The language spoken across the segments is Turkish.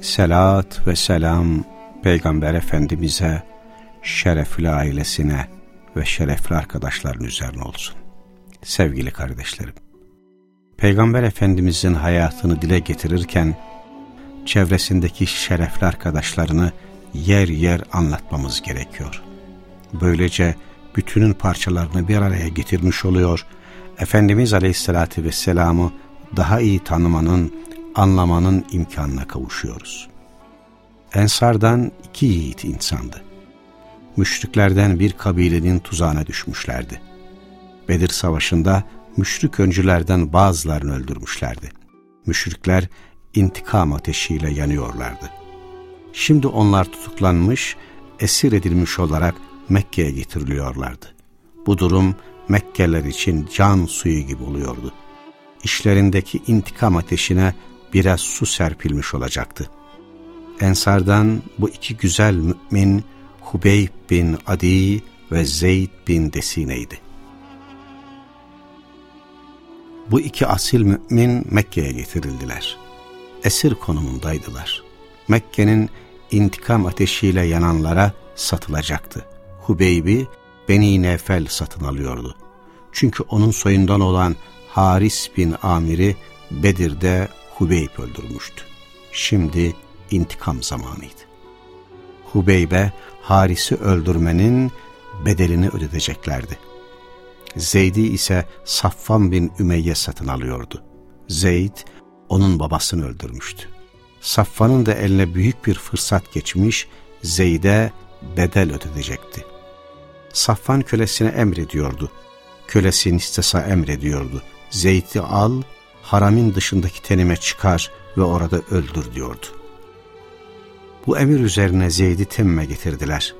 Selat ve selam Peygamber Efendimiz'e, şerefli ailesine ve şerefli arkadaşların üzerine olsun. Sevgili kardeşlerim, Peygamber Efendimiz'in hayatını dile getirirken, çevresindeki şerefli arkadaşlarını yer yer anlatmamız gerekiyor. Böylece bütünün parçalarını bir araya getirmiş oluyor, Efendimiz Aleyhisselatü Vesselam'ı daha iyi tanımanın, anlamanın imkanına kavuşuyoruz. Ensardan iki yiğit insandı. Müşriklerden bir kabilenin tuzağına düşmüşlerdi. Bedir Savaşı'nda müşrik öncülerden bazılarını öldürmüşlerdi. Müşrikler intikam ateşiyle yanıyorlardı. Şimdi onlar tutuklanmış, esir edilmiş olarak Mekke'ye getiriliyorlardı. Bu durum Mekkeliler için can suyu gibi oluyordu. İşlerindeki intikam ateşine biraz su serpilmiş olacaktı. Ensardan bu iki güzel mümin Hubeyb bin Adi ve Zeyd bin Desine'ydi. Bu iki asil mümin Mekke'ye getirildiler. Esir konumundaydılar. Mekke'nin intikam ateşiyle yananlara satılacaktı. Hubeyb'i Beni Nefel satın alıyordu. Çünkü onun soyundan olan Haris bin Amir'i Bedir'de Hubeyb öldürmüştü. Şimdi intikam zamanıydı. Hubeyb'e Haris'i öldürmenin bedelini ödeteceklerdi. Zeyd'i ise Saffan bin Ümeyye satın alıyordu. Zeyd onun babasını öldürmüştü. Saffan'ın da eline büyük bir fırsat geçmiş, Zeyd'e bedel ödetecekti. Safvan kölesine emrediyordu. Kölesi Nistes'a emrediyordu. Zeyd'i al, haramin dışındaki tenime çıkar ve orada öldür diyordu. Bu emir üzerine Zeyd'i temme getirdiler.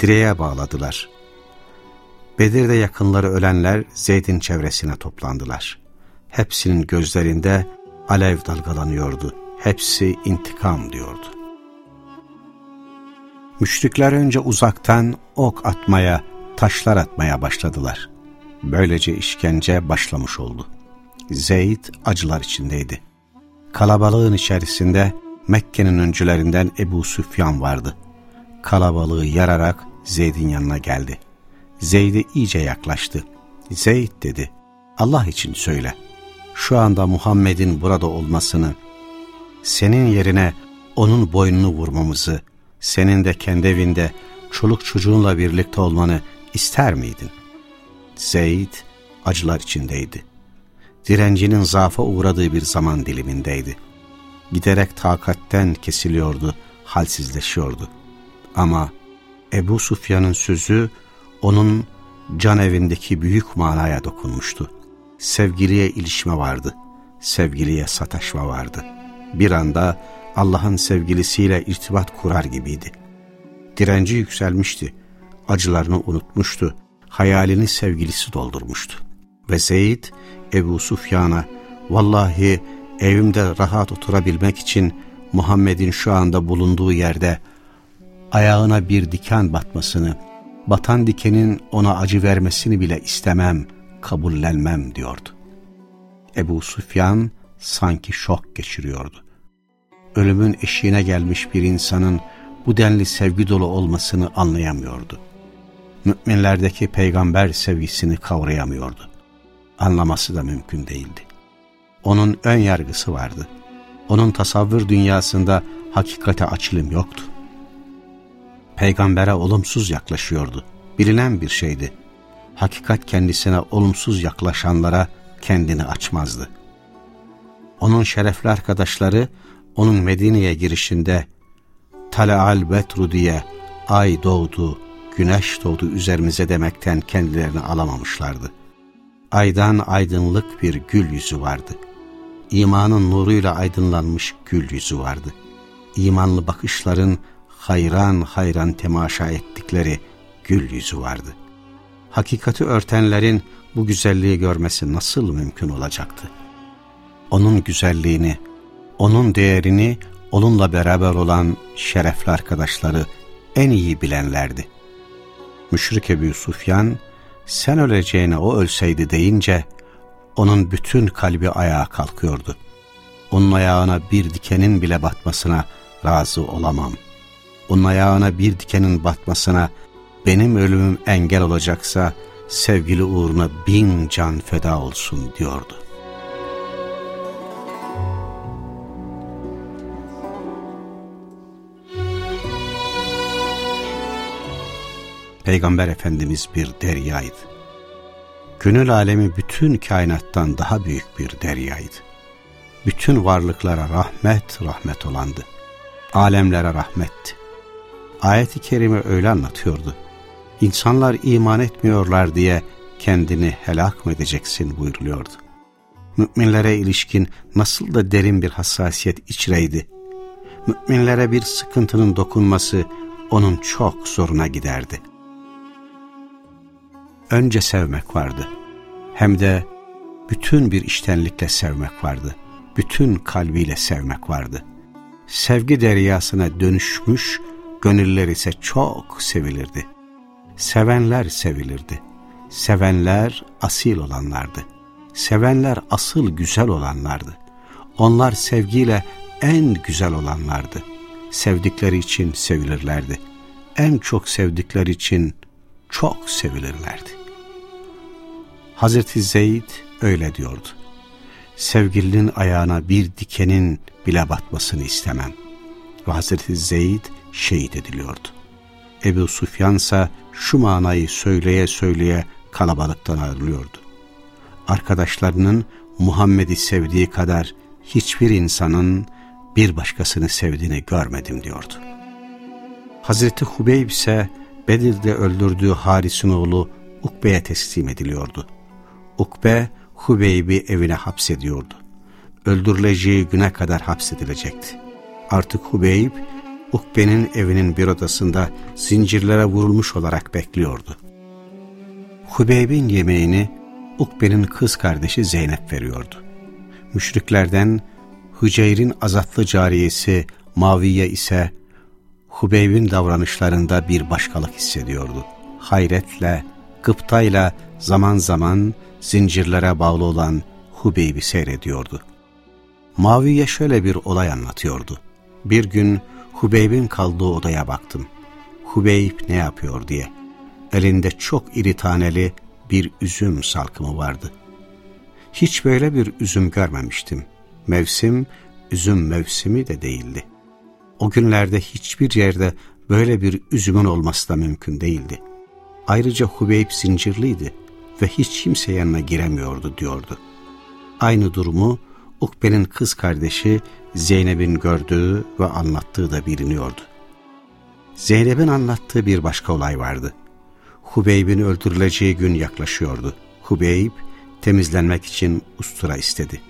Direğe bağladılar. Bedir'de yakınları ölenler Zeyd'in çevresine toplandılar. Hepsinin gözlerinde alev dalgalanıyordu. Hepsi intikam diyordu. Müşrikler önce uzaktan ok atmaya, taşlar atmaya başladılar. Böylece işkence başlamış oldu. Zeyd acılar içindeydi. Kalabalığın içerisinde Mekke'nin öncülerinden Ebu Süfyan vardı. Kalabalığı yararak Zeyd'in yanına geldi. Zeyd'e iyice yaklaştı. Zeyd dedi, Allah için söyle. Şu anda Muhammed'in burada olmasını, senin yerine onun boynunu vurmamızı, senin de kendi evinde çoluk çocuğunla birlikte olmanı ister miydin? Zeyd acılar içindeydi. Direncinin zaafa uğradığı bir zaman dilimindeydi. Giderek takatten kesiliyordu, halsizleşiyordu. Ama Ebu Sufyan'ın sözü onun can evindeki büyük manaya dokunmuştu. Sevgiliye ilişme vardı, sevgiliye sataşma vardı. Bir anda Allah'ın sevgilisiyle irtibat kurar gibiydi. Direnci yükselmişti, acılarını unutmuştu, hayalini sevgilisi doldurmuştu. Ve Zeyd, Ebu Sufyan'a, vallahi evimde rahat oturabilmek için Muhammed'in şu anda bulunduğu yerde ayağına bir diken batmasını, batan dikenin ona acı vermesini bile istemem, kabullenmem diyordu. Ebu Sufyan sanki şok geçiriyordu ölümün eşiğine gelmiş bir insanın bu denli sevgi dolu olmasını anlayamıyordu. Müminlerdeki peygamber sevgisini kavrayamıyordu. Anlaması da mümkün değildi. Onun ön yargısı vardı. Onun tasavvur dünyasında hakikate açılım yoktu. Peygambere olumsuz yaklaşıyordu. Bilinen bir şeydi. Hakikat kendisine olumsuz yaklaşanlara kendini açmazdı. Onun şerefli arkadaşları onun Medine'ye girişinde Tala'al Betru diye ay doğdu, güneş doğdu üzerimize demekten kendilerini alamamışlardı. Aydan aydınlık bir gül yüzü vardı. İmanın nuruyla aydınlanmış gül yüzü vardı. İmanlı bakışların hayran hayran temaşa ettikleri gül yüzü vardı. Hakikati örtenlerin bu güzelliği görmesi nasıl mümkün olacaktı? Onun güzelliğini, onun değerini onunla beraber olan şerefli arkadaşları en iyi bilenlerdi. Müşrik Ebu Sufyan, sen öleceğine o ölseydi deyince, onun bütün kalbi ayağa kalkıyordu. Onun ayağına bir dikenin bile batmasına razı olamam. Onun ayağına bir dikenin batmasına benim ölümüm engel olacaksa sevgili uğruna bin can feda olsun diyordu. Peygamber Efendimiz bir deryaydı. Gönül alemi bütün kainattan daha büyük bir deryaydı. Bütün varlıklara rahmet rahmet olandı. Alemlere rahmetti. Ayet-i Kerime öyle anlatıyordu. İnsanlar iman etmiyorlar diye kendini helak mı edeceksin buyuruluyordu. Müminlere ilişkin nasıl da derin bir hassasiyet içreydi. Müminlere bir sıkıntının dokunması onun çok zoruna giderdi önce sevmek vardı. Hem de bütün bir iştenlikle sevmek vardı. Bütün kalbiyle sevmek vardı. Sevgi deryasına dönüşmüş, gönüller ise çok sevilirdi. Sevenler sevilirdi. Sevenler asil olanlardı. Sevenler asıl güzel olanlardı. Onlar sevgiyle en güzel olanlardı. Sevdikleri için sevilirlerdi. En çok sevdikleri için çok sevilirlerdi. Hazreti Zeyd öyle diyordu. Sevgilinin ayağına bir dikenin bile batmasını istemem. Ve Hazreti Zeyd şehit ediliyordu. Ebu Sufyan ise şu manayı söyleye söyleye kalabalıktan ayrılıyordu. Arkadaşlarının Muhammed'i sevdiği kadar hiçbir insanın bir başkasını sevdiğini görmedim diyordu. Hazreti Hubeyb ise Bedir'de öldürdüğü Haris'in oğlu Ukbe'ye teslim ediliyordu. Ukbe, Hubeyb'i evine hapsediyordu. Öldürüleceği güne kadar hapsedilecekti. Artık Hubeyb, Ukbe'nin evinin bir odasında zincirlere vurulmuş olarak bekliyordu. Hubeyb'in yemeğini Ukbe'nin kız kardeşi Zeynep veriyordu. Müşriklerden Hüceyr'in azatlı cariyesi Maviye ise Hubeyb'in davranışlarında bir başkalık hissediyordu. Hayretle, gıptayla zaman zaman zincirlere bağlı olan Hubeyb'i seyrediyordu. Maviye şöyle bir olay anlatıyordu. Bir gün Hubeyb'in kaldığı odaya baktım. Hubeyb ne yapıyor diye. Elinde çok iri taneli bir üzüm salkımı vardı. Hiç böyle bir üzüm görmemiştim. Mevsim, üzüm mevsimi de değildi. O günlerde hiçbir yerde böyle bir üzümün olması da mümkün değildi. Ayrıca Hubeyb zincirliydi ve hiç kimse yanına giremiyordu diyordu. Aynı durumu Ukbe'nin kız kardeşi Zeynep'in gördüğü ve anlattığı da biliniyordu. Zeynep'in anlattığı bir başka olay vardı. Hubeyb'in öldürüleceği gün yaklaşıyordu. Hubeyb temizlenmek için ustura istedi.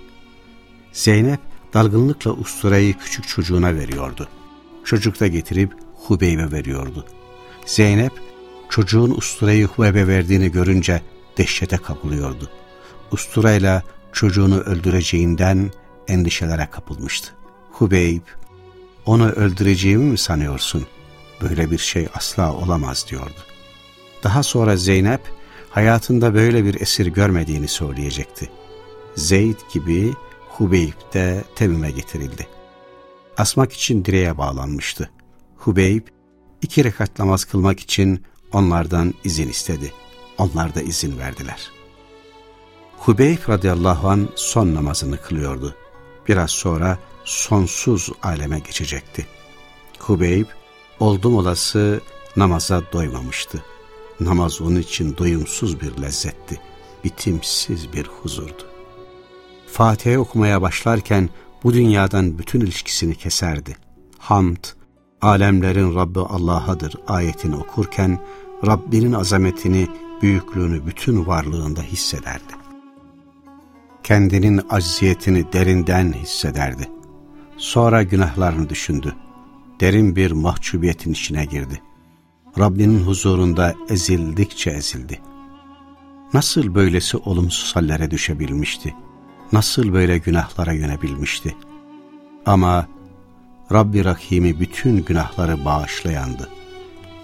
Zeynep dalgınlıkla usturayı küçük çocuğuna veriyordu. Çocuk da getirip Hubeyb'e veriyordu. Zeynep çocuğun usturayı Hubeyb'e verdiğini görünce dehşete kapılıyordu. Usturayla çocuğunu öldüreceğinden endişelere kapılmıştı. Hubeyb, onu öldüreceğimi mi sanıyorsun? Böyle bir şey asla olamaz diyordu. Daha sonra Zeynep, hayatında böyle bir esir görmediğini söyleyecekti. Zeyd gibi Hubeyb de temime getirildi. Asmak için direğe bağlanmıştı. Hubeyb, iki rekat namaz kılmak için onlardan izin istedi. Onlar da izin verdiler. Hubeyb radıyallahu an son namazını kılıyordu. Biraz sonra sonsuz aleme geçecekti. Hubeyb oldum olası namaza doymamıştı. Namaz onun için doyumsuz bir lezzetti, bitimsiz bir huzurdu. Fatiha okumaya başlarken bu dünyadan bütün ilişkisini keserdi. Hamd, alemlerin Rabbi Allah'adır ayetini okurken Rabbinin azametini büyüklüğünü bütün varlığında hissederdi. Kendinin acziyetini derinden hissederdi. Sonra günahlarını düşündü. derin bir mahcubiyetin içine girdi. Rabbinin huzurunda ezildikçe ezildi. Nasıl böylesi olumsuz hallere düşebilmişti? Nasıl böyle günahlara yönebilmişti? Ama Rabbi Rahim'i bütün günahları bağışlayandı.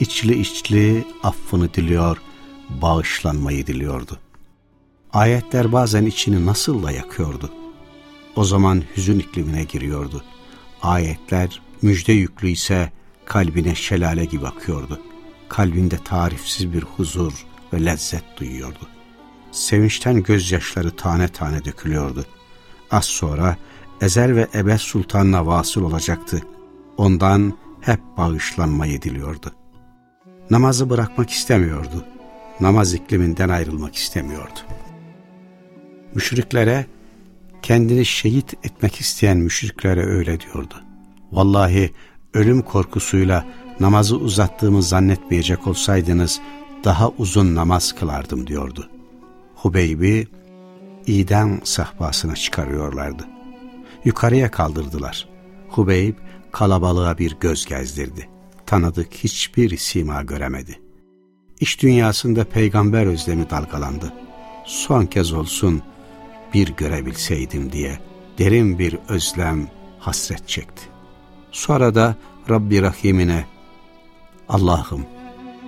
İçli içli affını diliyor, bağışlanmayı diliyordu. Ayetler bazen içini nasıl da yakıyordu. O zaman hüzün iklimine giriyordu. Ayetler müjde yüklü ise kalbine şelale gibi akıyordu. Kalbinde tarifsiz bir huzur ve lezzet duyuyordu. Sevinçten gözyaşları tane tane dökülüyordu. Az sonra Ezel ve Ebed Sultan'la vasıl olacaktı. Ondan hep bağışlanmayı diliyordu. Namazı bırakmak istemiyordu. Namaz ikliminden ayrılmak istemiyordu. Müşriklere, kendini şehit etmek isteyen müşriklere öyle diyordu. Vallahi ölüm korkusuyla namazı uzattığımı zannetmeyecek olsaydınız daha uzun namaz kılardım diyordu. Hubeybi idam sahbasına çıkarıyorlardı. Yukarıya kaldırdılar. Hubeyb kalabalığa bir göz gezdirdi. Tanıdık hiçbir sima göremedi. İş dünyasında peygamber özlemi dalgalandı. Son kez olsun bir görebilseydim diye derin bir özlem, hasret çekti. Sonra da Rabbi Rahim'ine Allah'ım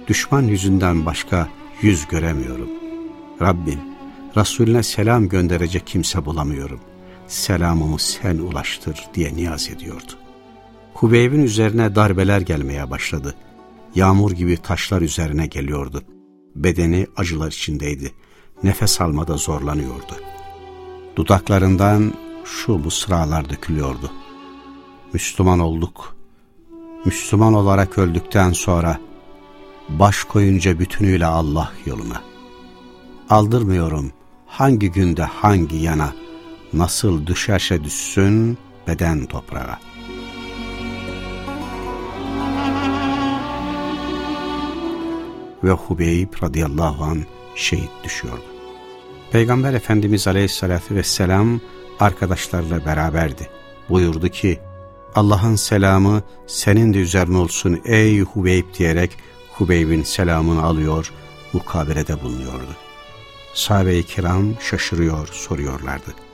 düşman yüzünden başka yüz göremiyorum. Rabbim Resulüne selam gönderecek kimse bulamıyorum. Selamımı sen ulaştır diye niyaz ediyordu. Hubeyb'in üzerine darbeler gelmeye başladı. Yağmur gibi taşlar üzerine geliyordu. Bedeni acılar içindeydi. Nefes almada zorlanıyordu. Dudaklarından şu mısralar dökülüyordu. Müslüman olduk. Müslüman olarak öldükten sonra baş koyunca bütünüyle Allah yoluna. Aldırmıyorum hangi günde hangi yana nasıl düşerse düşsün beden toprağa. Ve Hubeyb radıyallahu an şehit düşüyordu. Peygamber Efendimiz aleyhissalatü vesselam arkadaşlarla beraberdi. Buyurdu ki, Allah'ın selamı senin de üzerine olsun ey Hubeyb diyerek Hubeyb'in selamını alıyor, mukabelede bulunuyordu. Sahabe-i kiram şaşırıyor, soruyorlardı.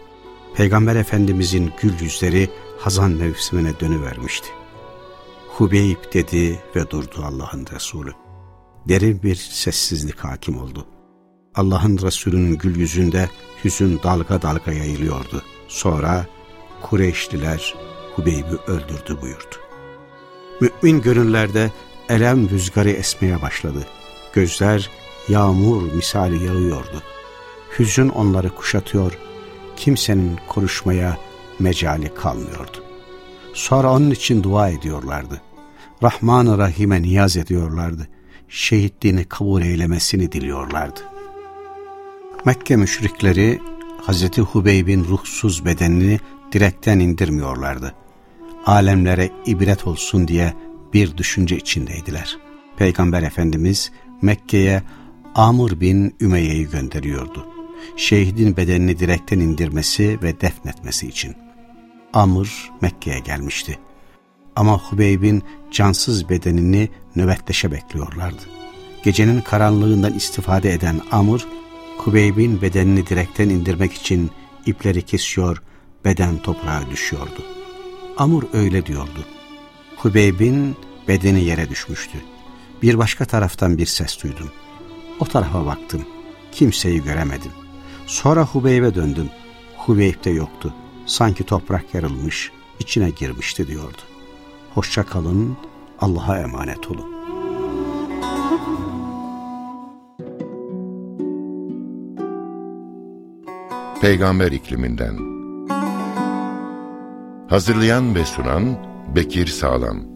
Peygamber Efendimizin gül yüzleri hazan mevsimine dönüvermişti. Hubeyb dedi ve durdu Allah'ın Resulü. Derin bir sessizlik hakim oldu. Allah'ın Resulü'nün gül yüzünde hüzün dalga dalga yayılıyordu. Sonra Kureyşliler Hubeyb'i öldürdü buyurdu. Mümin gönüllerde elem rüzgarı esmeye başladı. Gözler yağmur misali yağıyordu. Hüzün onları kuşatıyor, kimsenin konuşmaya mecali kalmıyordu. Sonra onun için dua ediyorlardı. Rahman-ı Rahim'e niyaz ediyorlardı. Şehitliğini kabul eylemesini diliyorlardı. Mekke müşrikleri Hz. Hubeyb'in ruhsuz bedenini direkten indirmiyorlardı. Alemlere ibret olsun diye bir düşünce içindeydiler. Peygamber Efendimiz Mekke'ye Amr bin Ümeyye'yi gönderiyordu. Şehidin bedenini direkten indirmesi ve defnetmesi için. Amr Mekke'ye gelmişti. Ama Hubeyb'in cansız bedenini nöbetleşe bekliyorlardı. Gecenin karanlığından istifade eden Amr, Hubeyb'in bedenini direkten indirmek için ipleri kesiyor, beden toprağa düşüyordu. Amr öyle diyordu. Hubeyb'in bedeni yere düşmüştü. Bir başka taraftan bir ses duydum. O tarafa baktım. Kimseyi göremedim. Sonra Hubeyb'e döndüm. Hubeyb de yoktu. Sanki toprak yarılmış, içine girmişti diyordu. Hoşça kalın, Allah'a emanet olun. Peygamber ikliminden Hazırlayan ve sunan Bekir Sağlam